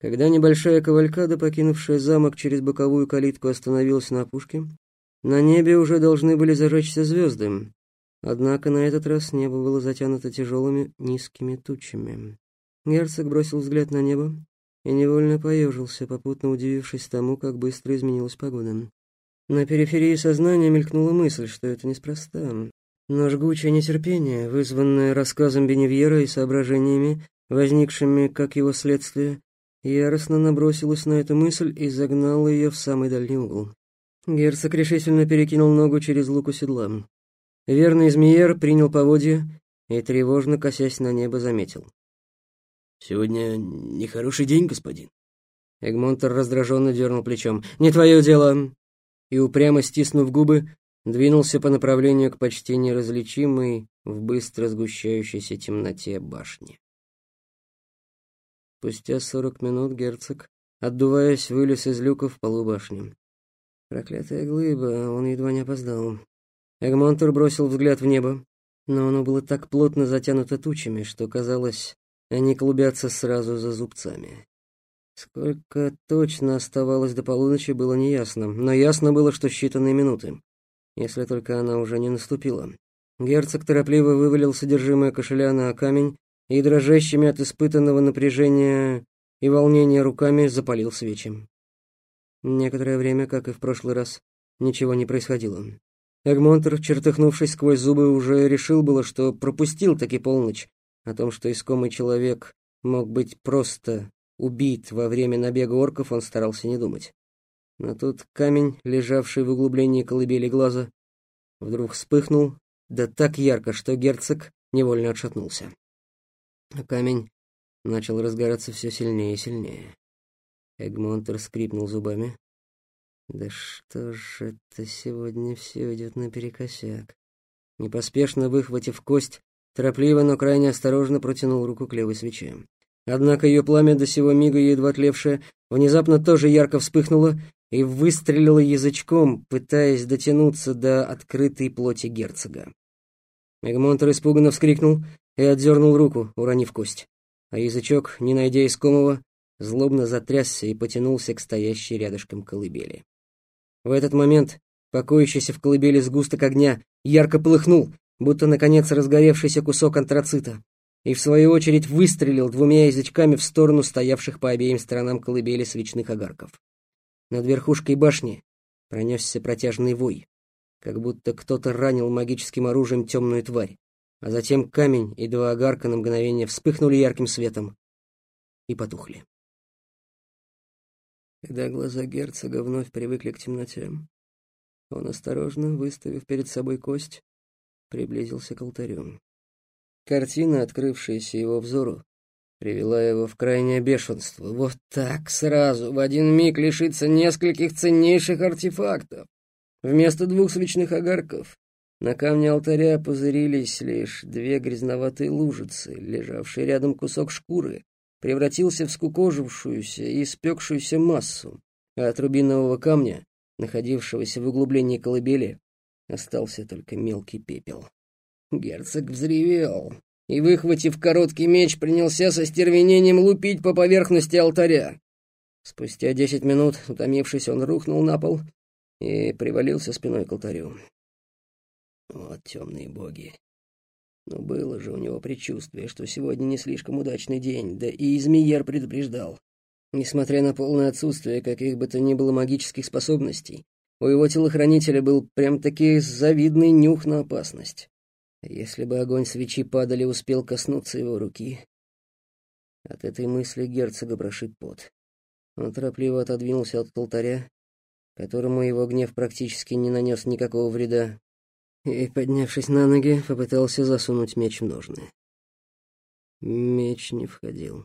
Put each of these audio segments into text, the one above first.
Когда небольшая кавалькада, покинувшая замок через боковую калитку, остановилась на опушке, на небе уже должны были зажечься звезды, однако на этот раз небо было затянуто тяжелыми низкими тучами. Герцог бросил взгляд на небо и невольно поежился, попутно удивившись тому, как быстро изменилась погода. На периферии сознания мелькнула мысль, что это неспроста. Но жгучее нетерпение, вызванное рассказом Беневьера и соображениями, возникшими как его следствие, яростно набросилось на эту мысль и загнало ее в самый дальний угол. Герцог решительно перекинул ногу через луку седла. Верный змеер принял поводья и, тревожно косясь на небо, заметил. «Сегодня нехороший день, господин». Эгмонтер раздраженно дернул плечом. «Не твое дело!» И, упрямо стиснув губы, двинулся по направлению к почти неразличимой в быстро сгущающейся темноте башни. Спустя сорок минут герцог, отдуваясь, вылез из люка в полу башни. Проклятая глыба, он едва не опоздал. Эгмонтер бросил взгляд в небо, но оно было так плотно затянуто тучами, что, казалось, они клубятся сразу за зубцами. Сколько точно оставалось до полуночи, было неясно, но ясно было, что считанные минуты, если только она уже не наступила. Герцог торопливо вывалил содержимое кошеля на камень и дрожащими от испытанного напряжения и волнения руками запалил свечи. Некоторое время, как и в прошлый раз, ничего не происходило. Эгмонтер, чертыхнувшись сквозь зубы, уже решил было, что пропустил таки полночь, о том, что искомый человек мог быть просто убит во время набега орков, он старался не думать. Но тут камень, лежавший в углублении колыбели глаза, вдруг вспыхнул, да так ярко, что герцог невольно отшатнулся. А камень начал разгораться все сильнее и сильнее. Эгмонтер скрипнул зубами. «Да что ж это сегодня все идет наперекосяк?» Непоспешно выхватив кость, торопливо, но крайне осторожно протянул руку к левой свече. Однако ее пламя до сего мига едва тлевшее внезапно тоже ярко вспыхнуло и выстрелило язычком, пытаясь дотянуться до открытой плоти герцога. Эгмонтер испуганно вскрикнул и отдернул руку, уронив кость. А язычок, не найдя искомого, злобно затрясся и потянулся к стоящей рядышком колыбели. В этот момент покоящийся в колыбели сгусток огня ярко полыхнул, будто, наконец, разгоревшийся кусок антрацита и, в свою очередь, выстрелил двумя язычками в сторону стоявших по обеим сторонам колыбели свечных огарков. Над верхушкой башни пронесся протяжный вой, как будто кто-то ранил магическим оружием темную тварь, а затем камень и два огарка на мгновение вспыхнули ярким светом и потухли. Когда глаза герцога вновь привыкли к темноте, он осторожно, выставив перед собой кость, приблизился к алтарю. Картина, открывшаяся его взору, привела его в крайнее бешенство. Вот так, сразу, в один миг лишиться нескольких ценнейших артефактов. Вместо двух свечных огарков на камне алтаря пузырились лишь две грязноватые лужицы, лежавший рядом кусок шкуры, превратился в скукожившуюся и испекшуюся массу, а от рубинового камня, находившегося в углублении колыбели, остался только мелкий пепел. Герцог взревел и, выхватив короткий меч, принялся со стервенением лупить по поверхности алтаря. Спустя десять минут, утомившись, он рухнул на пол и привалился спиной к алтарю. Вот темные боги. Но было же у него предчувствие, что сегодня не слишком удачный день, да и Измиер предупреждал. Несмотря на полное отсутствие каких бы то ни было магических способностей, у его телохранителя был прям-таки завидный нюх на опасность. Если бы огонь свечи падали успел коснуться его руки... От этой мысли герцога прошиб пот. Он торопливо отодвинулся от алтаря, которому его гнев практически не нанес никакого вреда, и, поднявшись на ноги, попытался засунуть меч в ножны. Меч не входил.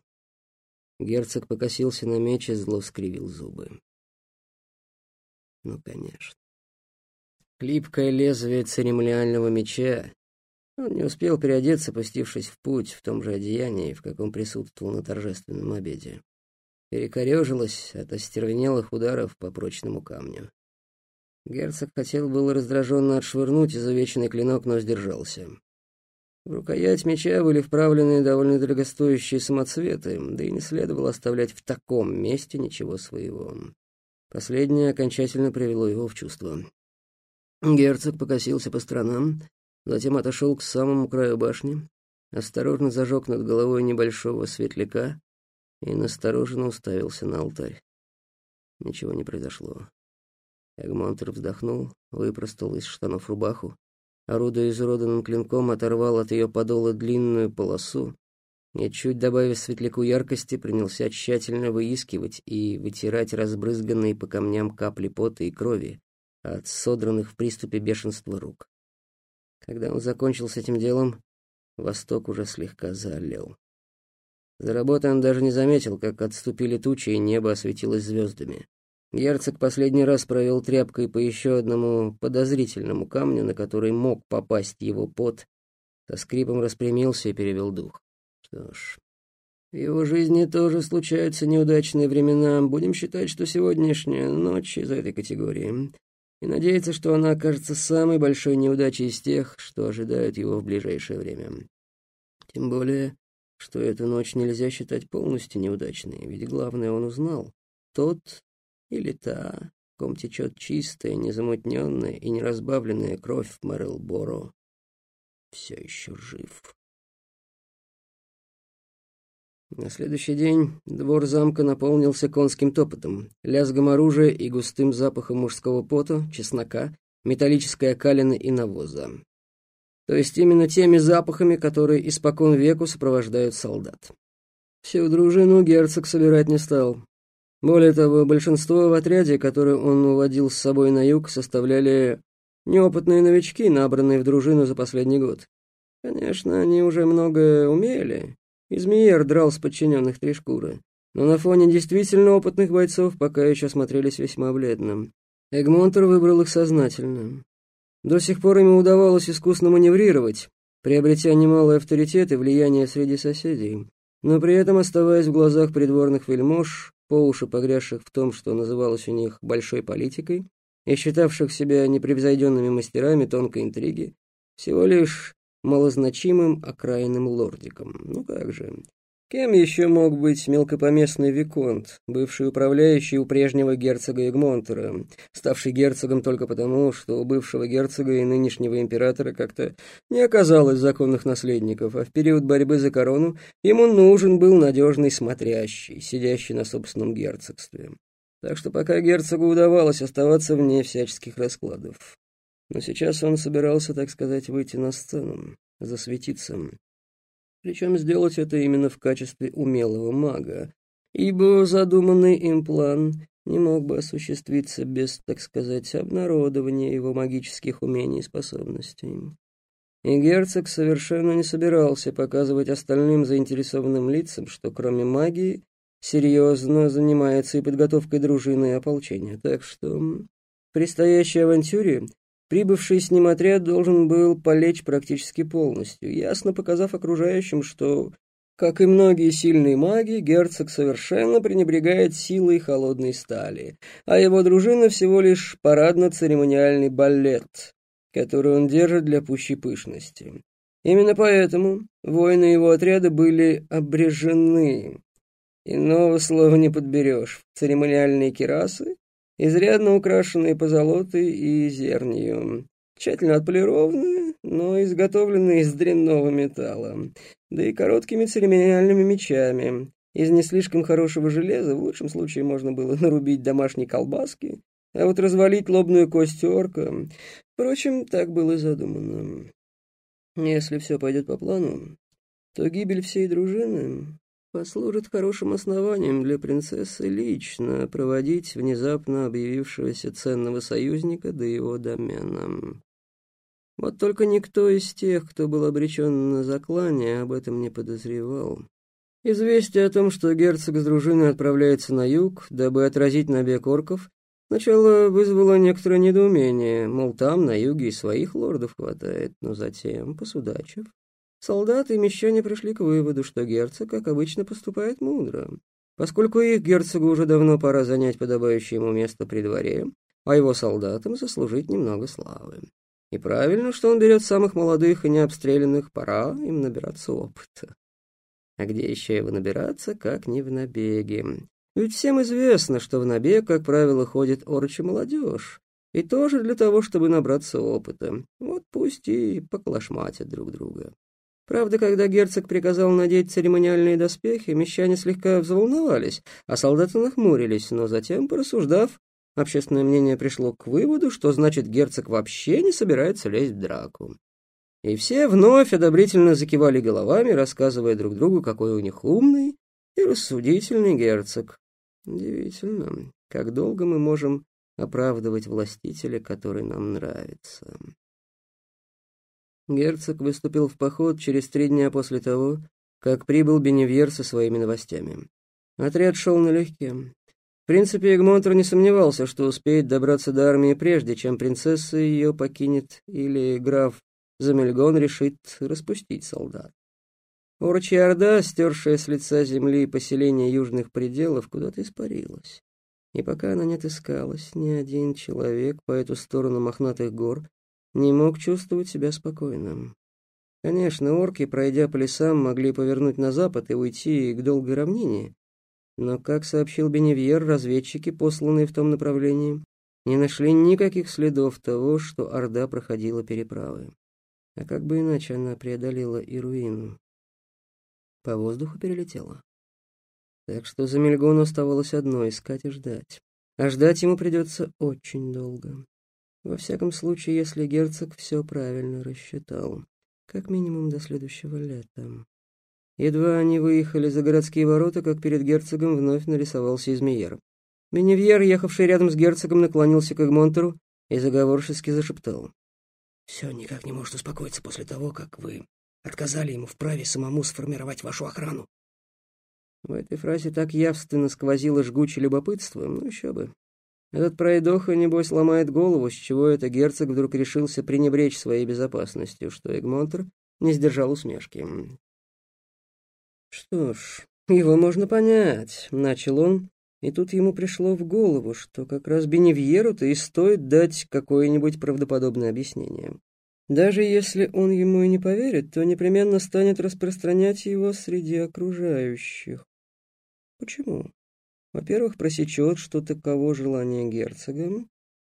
Герцог покосился на меч и зло скривил зубы. Ну, конечно. Клипкое лезвие церемониального меча он не успел переодеться, пустившись в путь в том же одеянии, в каком присутствовал на торжественном обеде. Перекорежилась от остервенелых ударов по прочному камню. Герцог хотел было раздраженно отшвырнуть изувеченный клинок, но сдержался. В рукоять меча были вправлены довольно дорогостоящие самоцветы, да и не следовало оставлять в таком месте ничего своего. Последнее окончательно привело его в чувство. Герцог покосился по сторонам, затем отошел к самому краю башни, осторожно зажег над головой небольшого светляка и настороженно уставился на алтарь. Ничего не произошло. Эгмонтер вздохнул, выпростал из штанов рубаху, орудуя изуродованным клинком, оторвал от ее подола длинную полосу и, чуть добавив светляку яркости, принялся тщательно выискивать и вытирать разбрызганные по камням капли пота и крови от содранных в приступе бешенства рук. Когда он закончил с этим делом, восток уже слегка заолел. За работой он даже не заметил, как отступили тучи, и небо осветилось звездами. Герцог последний раз провел тряпкой по еще одному подозрительному камню, на который мог попасть его пот, со скрипом распрямился и перевел дух. Что ж, в его жизни тоже случаются неудачные времена. Будем считать, что сегодняшняя ночь из этой категории. И надеяться, что она окажется самой большой неудачей из тех, что ожидают его в ближайшее время. Тем более, что эту ночь нельзя считать полностью неудачной, ведь главное он узнал. Тот, или та, в ком течет чистая, незамутненная и неразбавленная кровь в Мэрилборо, все еще жив. На следующий день двор замка наполнился конским топотом, лязгом оружия и густым запахом мужского пота, чеснока, металлической окалины и навоза. То есть именно теми запахами, которые испокон веку сопровождают солдат. Всю дружину герцог собирать не стал. Более того, большинство в отряде, который он уводил с собой на юг, составляли неопытные новички, набранные в дружину за последний год. Конечно, они уже многое умели. Измеер драл с подчиненных три шкуры. Но на фоне действительно опытных бойцов пока еще смотрелись весьма бледно. Эгмонтер выбрал их сознательно. До сих пор ему удавалось искусно маневрировать, приобретя немалый авторитет и влияние среди соседей, но при этом оставаясь в глазах придворных вельмож по уши погрязших в том, что называлось у них большой политикой, и считавших себя непревзойденными мастерами тонкой интриги, всего лишь малозначимым окраинным лордиком. Ну как же, Кем еще мог быть мелкопоместный Виконт, бывший управляющий у прежнего герцога Эгмонтера, ставший герцогом только потому, что у бывшего герцога и нынешнего императора как-то не оказалось законных наследников, а в период борьбы за корону ему нужен был надежный смотрящий, сидящий на собственном герцогстве. Так что пока герцогу удавалось оставаться вне всяческих раскладов. Но сейчас он собирался, так сказать, выйти на сцену, засветиться, причем сделать это именно в качестве умелого мага, ибо задуманный им план не мог бы осуществиться без, так сказать, обнародования его магических умений и способностей. И герцог совершенно не собирался показывать остальным заинтересованным лицам, что кроме магии серьезно занимается и подготовкой дружины и ополчения. Так что в предстоящей авантюре Прибывший с ним отряд должен был полечь практически полностью, ясно показав окружающим, что, как и многие сильные маги, герцог совершенно пренебрегает силой холодной стали, а его дружина всего лишь парадно-церемониальный балет, который он держит для пущей пышности. Именно поэтому воины его отряда были обрежены. Иного слова не подберешь. Церемониальные кирасы изрядно украшенные позолотой и зернью, тщательно отполированные, но изготовленные из дрянного металла, да и короткими церемониальными мечами. Из не слишком хорошего железа в лучшем случае можно было нарубить домашние колбаски, а вот развалить лобную кость орка... Впрочем, так было задумано. Если все пойдет по плану, то гибель всей дружины послужит хорошим основанием для принцессы лично проводить внезапно объявившегося ценного союзника до его домена. Вот только никто из тех, кто был обречен на заклание, об этом не подозревал. Известие о том, что герцог с дружиной отправляется на юг, дабы отразить набег орков, сначала вызвало некоторое недоумение, мол, там, на юге, и своих лордов хватает, но затем, посудачив, Солдаты и мещане пришли к выводу, что герцог, как обычно, поступает мудро. Поскольку их герцогу уже давно пора занять подобающее ему место при дворе, а его солдатам заслужить немного славы. И правильно, что он берет самых молодых и необстрелянных, пора им набираться опыта. А где еще его набираться, как не в набеге? Ведь всем известно, что в набег, как правило, ходит орочи молодежь. И тоже для того, чтобы набраться опыта. Вот пусть и поклашматят друг друга. Правда, когда герцог приказал надеть церемониальные доспехи, мещане слегка взволновались, а солдаты нахмурились, но затем, порассуждав, общественное мнение пришло к выводу, что значит герцог вообще не собирается лезть в драку. И все вновь одобрительно закивали головами, рассказывая друг другу, какой у них умный и рассудительный герцог. Удивительно, как долго мы можем оправдывать властителя, который нам нравится. Герцог выступил в поход через три дня после того, как прибыл Беневьер со своими новостями. Отряд шел налегке. В принципе, Эгмонтер не сомневался, что успеет добраться до армии прежде, чем принцесса ее покинет или граф Замельгон решит распустить солдат. Орчья Орда, стершая с лица земли поселение южных пределов, куда-то испарилась. И пока она не отыскалась, ни один человек по эту сторону мохнатых гор не мог чувствовать себя спокойным. Конечно, орки, пройдя по лесам, могли повернуть на запад и уйти к долгой равнине, но, как сообщил Беневьер, разведчики, посланные в том направлении, не нашли никаких следов того, что Орда проходила переправы. А как бы иначе она преодолела и руину? По воздуху перелетела. Так что за Мельгону оставалось одно — искать и ждать. А ждать ему придется очень долго. Во всяком случае, если герцог все правильно рассчитал. Как минимум до следующего лета. Едва они выехали за городские ворота, как перед герцогом вновь нарисовался Измеер. Беневьер, ехавший рядом с герцогом, наклонился к Эгмонтеру и заговорчески зашептал. «Все никак не может успокоиться после того, как вы отказали ему в праве самому сформировать вашу охрану. В этой фразе так явственно сквозило жгучее любопытство, ну еще бы. Этот пройдоха, небось, ломает голову, с чего это герцог вдруг решился пренебречь своей безопасностью, что Эгмонтер не сдержал усмешки. «Что ж, его можно понять», — начал он, и тут ему пришло в голову, что как раз Беневьеру-то и стоит дать какое-нибудь правдоподобное объяснение. Даже если он ему и не поверит, то непременно станет распространять его среди окружающих. Почему? Во-первых, просечет, что таково желание герцога,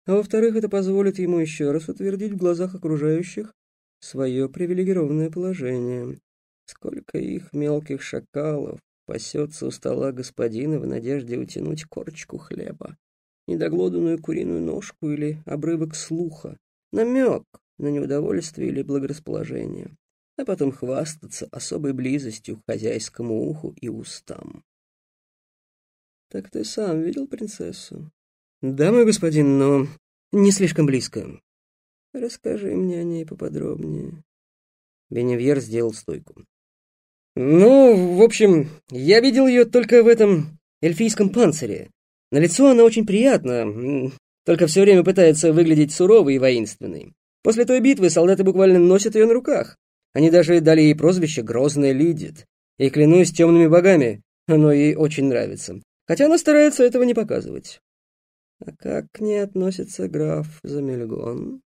а во-вторых, это позволит ему еще раз утвердить в глазах окружающих свое привилегированное положение. Сколько их мелких шакалов пасется у стола господина в надежде утянуть корочку хлеба, недоглоданную куриную ножку или обрывок слуха, намек на неудовольствие или благорасположение, а потом хвастаться особой близостью к хозяйскому уху и устам. «Так ты сам видел принцессу?» «Да, мой господин, но не слишком близко». «Расскажи мне о ней поподробнее». Беневьер сделал стойку. «Ну, в общем, я видел ее только в этом эльфийском панцире. На лицо она очень приятна, только все время пытается выглядеть суровой и воинственной. После той битвы солдаты буквально носят ее на руках. Они даже дали ей прозвище «Грозная Лидит». И клянусь темными богами, оно ей очень нравится хотя она старается этого не показывать. А как к ней относится граф Замельгон?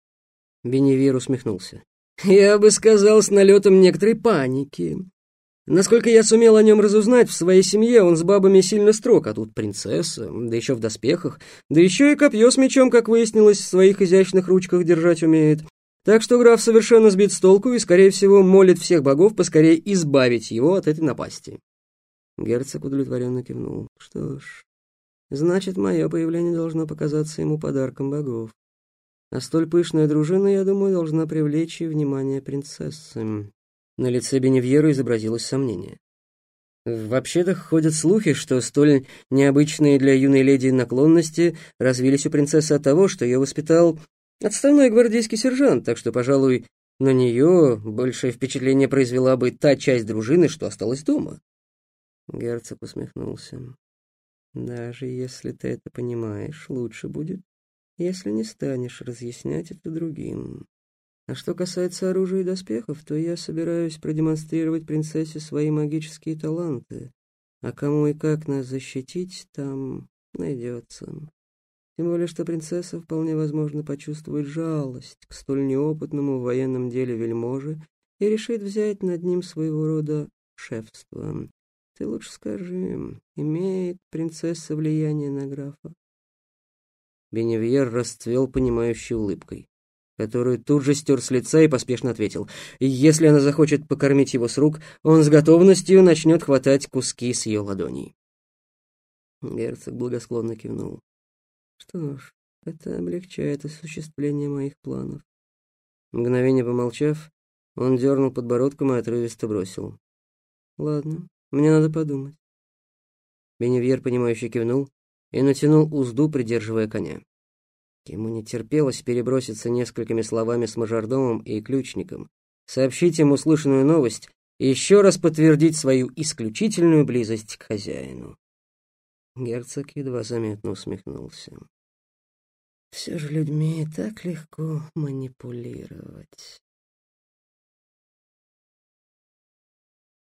Беневир усмехнулся. Я бы сказал, с налетом некоторой паники. Насколько я сумел о нем разузнать, в своей семье он с бабами сильно строг, а тут принцесса, да еще в доспехах, да еще и копье с мечом, как выяснилось, в своих изящных ручках держать умеет. Так что граф совершенно сбит с толку и, скорее всего, молит всех богов поскорее избавить его от этой напасти. Герцог удовлетворенно кивнул. Что ж, значит, мое появление должно показаться ему подарком богов. А столь пышная дружина, я думаю, должна привлечь и внимание принцессы. На лице Беневьера изобразилось сомнение. Вообще-то ходят слухи, что столь необычные для юной леди наклонности развились у принцессы от того, что ее воспитал отставной гвардейский сержант, так что, пожалуй, на нее большее впечатление произвела бы та часть дружины, что осталась дома. Герцог усмехнулся. «Даже если ты это понимаешь, лучше будет, если не станешь разъяснять это другим. А что касается оружия и доспехов, то я собираюсь продемонстрировать принцессе свои магические таланты, а кому и как нас защитить, там найдется. Тем более, что принцесса вполне возможно почувствует жалость к столь неопытному в военном деле вельможе и решит взять над ним своего рода шефство. Ты лучше скажи, имеет принцесса влияние на графа? Беневьер расцвел понимающей улыбкой, которую тут же стер с лица и поспешно ответил. Если она захочет покормить его с рук, он с готовностью начнет хватать куски с ее ладоней. Герцог благосклонно кивнул. Что ж, это облегчает осуществление моих планов. Мгновение помолчав, он дернул подбородком и отрывисто бросил. Ладно, мне надо подумать. Беневьер, понимающе кивнул и натянул узду, придерживая коня. Ему не терпелось переброситься несколькими словами с мажордомом и ключником, сообщить ему услышанную новость и еще раз подтвердить свою исключительную близость к хозяину. Герцог едва заметно усмехнулся. Все же людьми так легко манипулировать.